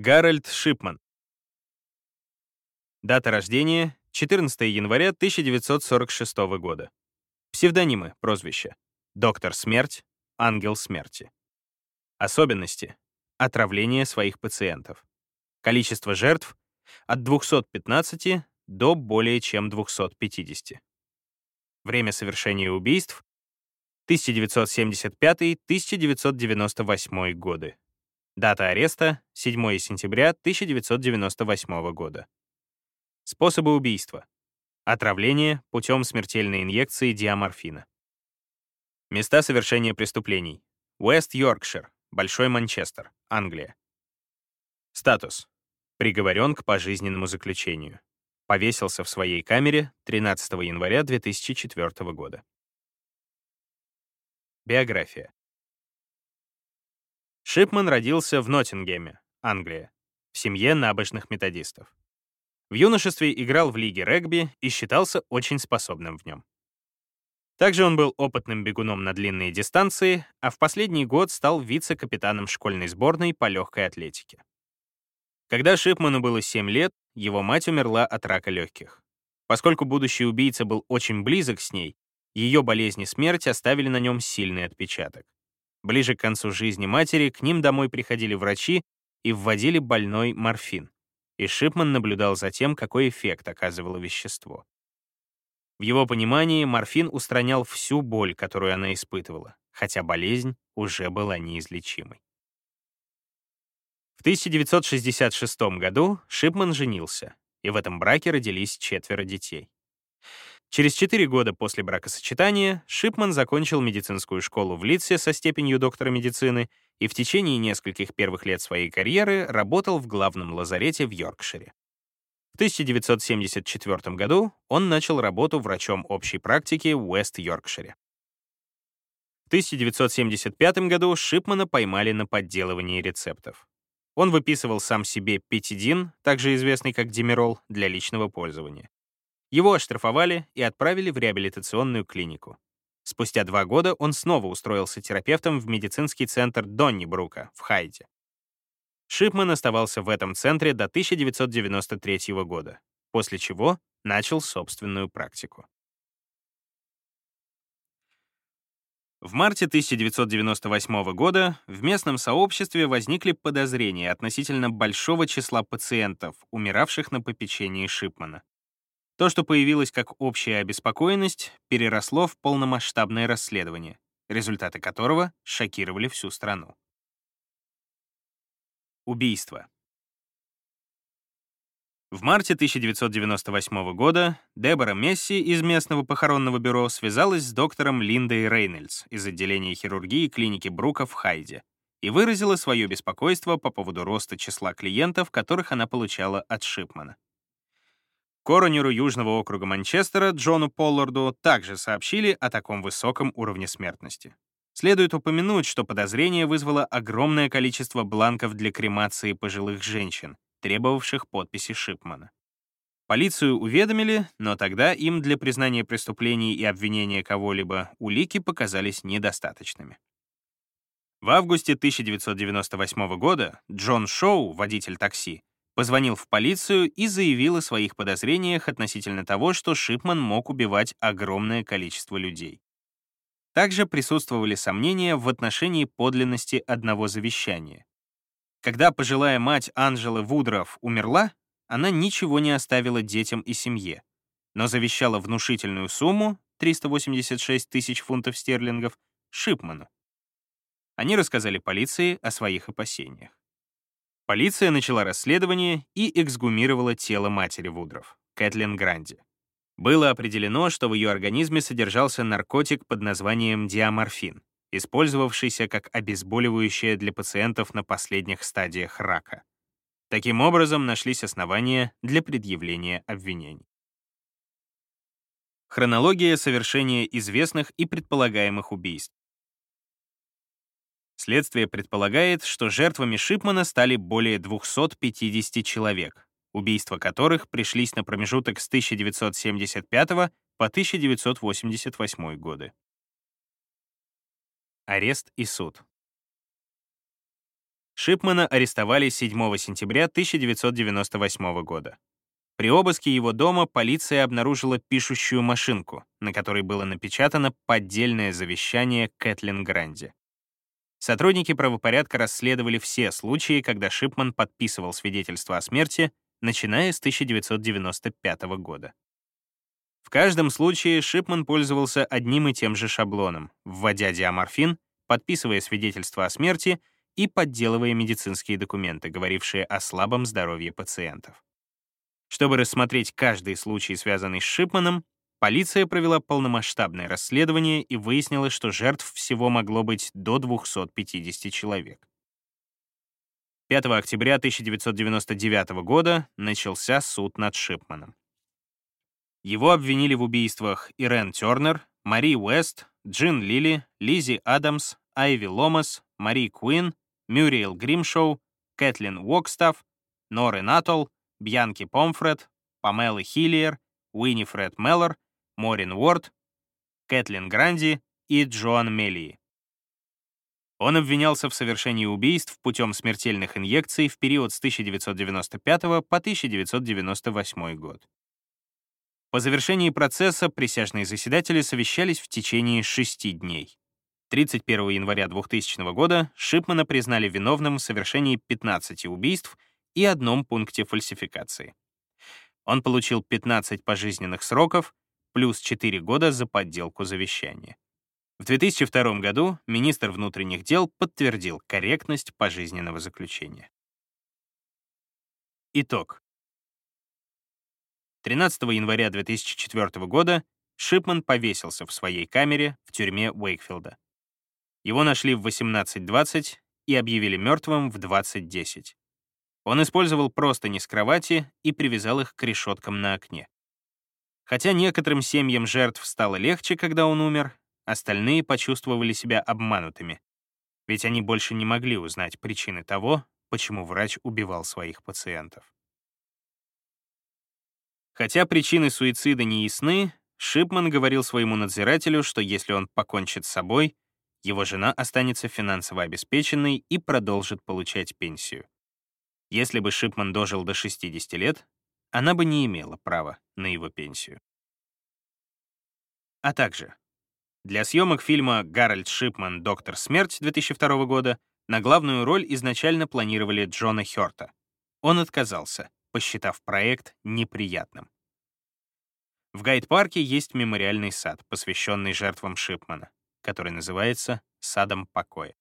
Гарольд Шипман. Дата рождения — 14 января 1946 года. Псевдонимы, прозвища. Доктор Смерть, Ангел Смерти. Особенности. Отравление своих пациентов. Количество жертв — от 215 до более чем 250. Время совершения убийств — 1975-1998 годы. Дата ареста — 7 сентября 1998 года. Способы убийства. Отравление путем смертельной инъекции диаморфина. Места совершения преступлений. Уэст Йоркшир, Большой Манчестер, Англия. Статус. Приговорен к пожизненному заключению. Повесился в своей камере 13 января 2004 года. Биография. Шипман родился в Ноттингеме, Англия, в семье набожных методистов. В юношестве играл в лиге регби и считался очень способным в нем. Также он был опытным бегуном на длинные дистанции, а в последний год стал вице-капитаном школьной сборной по легкой атлетике. Когда Шипману было 7 лет, его мать умерла от рака легких. Поскольку будущий убийца был очень близок с ней, ее болезнь и смерть оставили на нем сильный отпечаток. Ближе к концу жизни матери к ним домой приходили врачи и вводили больной морфин. И Шипман наблюдал за тем, какой эффект оказывало вещество. В его понимании морфин устранял всю боль, которую она испытывала, хотя болезнь уже была неизлечимой. В 1966 году Шипман женился, и в этом браке родились четверо детей. Через четыре года после бракосочетания Шипман закончил медицинскую школу в Литсе со степенью доктора медицины и в течение нескольких первых лет своей карьеры работал в главном лазарете в Йоркшире. В 1974 году он начал работу врачом общей практики в Уэст-Йоркшире. В 1975 году Шипмана поймали на подделывании рецептов. Он выписывал сам себе петидин, также известный как димерол, для личного пользования. Его оштрафовали и отправили в реабилитационную клинику. Спустя два года он снова устроился терапевтом в медицинский центр Доннибрука в Хайде. Шипман оставался в этом центре до 1993 года, после чего начал собственную практику. В марте 1998 года в местном сообществе возникли подозрения относительно большого числа пациентов, умиравших на попечении Шипмана. То, что появилось как общая обеспокоенность, переросло в полномасштабное расследование, результаты которого шокировали всю страну. Убийство. В марте 1998 года Дебора Месси из местного похоронного бюро связалась с доктором Линдой Рейнольдс из отделения хирургии клиники Брука в Хайде и выразила свое беспокойство по поводу роста числа клиентов, которых она получала от Шипмана. Коронеру Южного округа Манчестера Джону Полларду также сообщили о таком высоком уровне смертности. Следует упомянуть, что подозрение вызвало огромное количество бланков для кремации пожилых женщин, требовавших подписи Шипмана. Полицию уведомили, но тогда им для признания преступлений и обвинения кого-либо улики показались недостаточными. В августе 1998 года Джон Шоу, водитель такси, позвонил в полицию и заявил о своих подозрениях относительно того, что Шипман мог убивать огромное количество людей. Также присутствовали сомнения в отношении подлинности одного завещания. Когда пожилая мать Анжелы Вудров умерла, она ничего не оставила детям и семье, но завещала внушительную сумму, 386 тысяч фунтов стерлингов, Шипману. Они рассказали полиции о своих опасениях. Полиция начала расследование и эксгумировала тело матери Вудров, Кэтлин Гранди. Было определено, что в ее организме содержался наркотик под названием диаморфин, использовавшийся как обезболивающее для пациентов на последних стадиях рака. Таким образом, нашлись основания для предъявления обвинений. Хронология совершения известных и предполагаемых убийств. Следствие предполагает, что жертвами Шипмана стали более 250 человек, убийства которых пришлись на промежуток с 1975 по 1988 годы. Арест и суд. Шипмана арестовали 7 сентября 1998 года. При обыске его дома полиция обнаружила пишущую машинку, на которой было напечатано поддельное завещание Кэтлин Гранди. Сотрудники правопорядка расследовали все случаи, когда Шипман подписывал свидетельство о смерти, начиная с 1995 года. В каждом случае Шипман пользовался одним и тем же шаблоном, вводя диаморфин, подписывая свидетельство о смерти и подделывая медицинские документы, говорившие о слабом здоровье пациентов. Чтобы рассмотреть каждый случай, связанный с Шипманом, полиция провела полномасштабное расследование и выяснила, что жертв всего могло быть до 250 человек. 5 октября 1999 года начался суд над Шипманом. Его обвинили в убийствах Ирен Тернер, Мари Уэст, Джин Лили, Лизи Адамс, Айви Ломас, Мари Куин, Мюриэл Гримшоу, Кэтлин Уокстаф, Норы Натол, Бьянки Помфред, Памелы Хиллиер, Уинифред Меллор, Морин Уорд, Кэтлин Гранди и Джоан Мелли. Он обвинялся в совершении убийств путем смертельных инъекций в период с 1995 по 1998 год. По завершении процесса присяжные заседатели совещались в течение шести дней. 31 января 2000 года Шипмана признали виновным в совершении 15 убийств и одном пункте фальсификации. Он получил 15 пожизненных сроков плюс 4 года за подделку завещания. В 2002 году министр внутренних дел подтвердил корректность пожизненного заключения. Итог. 13 января 2004 года Шипман повесился в своей камере в тюрьме Уэйкфилда. Его нашли в 18.20 и объявили мертвым в 20.10. Он использовал простыни с кровати и привязал их к решеткам на окне. Хотя некоторым семьям жертв стало легче, когда он умер, остальные почувствовали себя обманутыми, ведь они больше не могли узнать причины того, почему врач убивал своих пациентов. Хотя причины суицида не ясны, Шипман говорил своему надзирателю, что если он покончит с собой, его жена останется финансово обеспеченной и продолжит получать пенсию. Если бы Шипман дожил до 60 лет, она бы не имела права на его пенсию. А также для съемок фильма «Гарольд Шипман. Доктор Смерть» 2002 года на главную роль изначально планировали Джона Хёрта. Он отказался, посчитав проект неприятным. В Гайд-парке есть мемориальный сад, посвященный жертвам Шипмана, который называется «Садом покоя».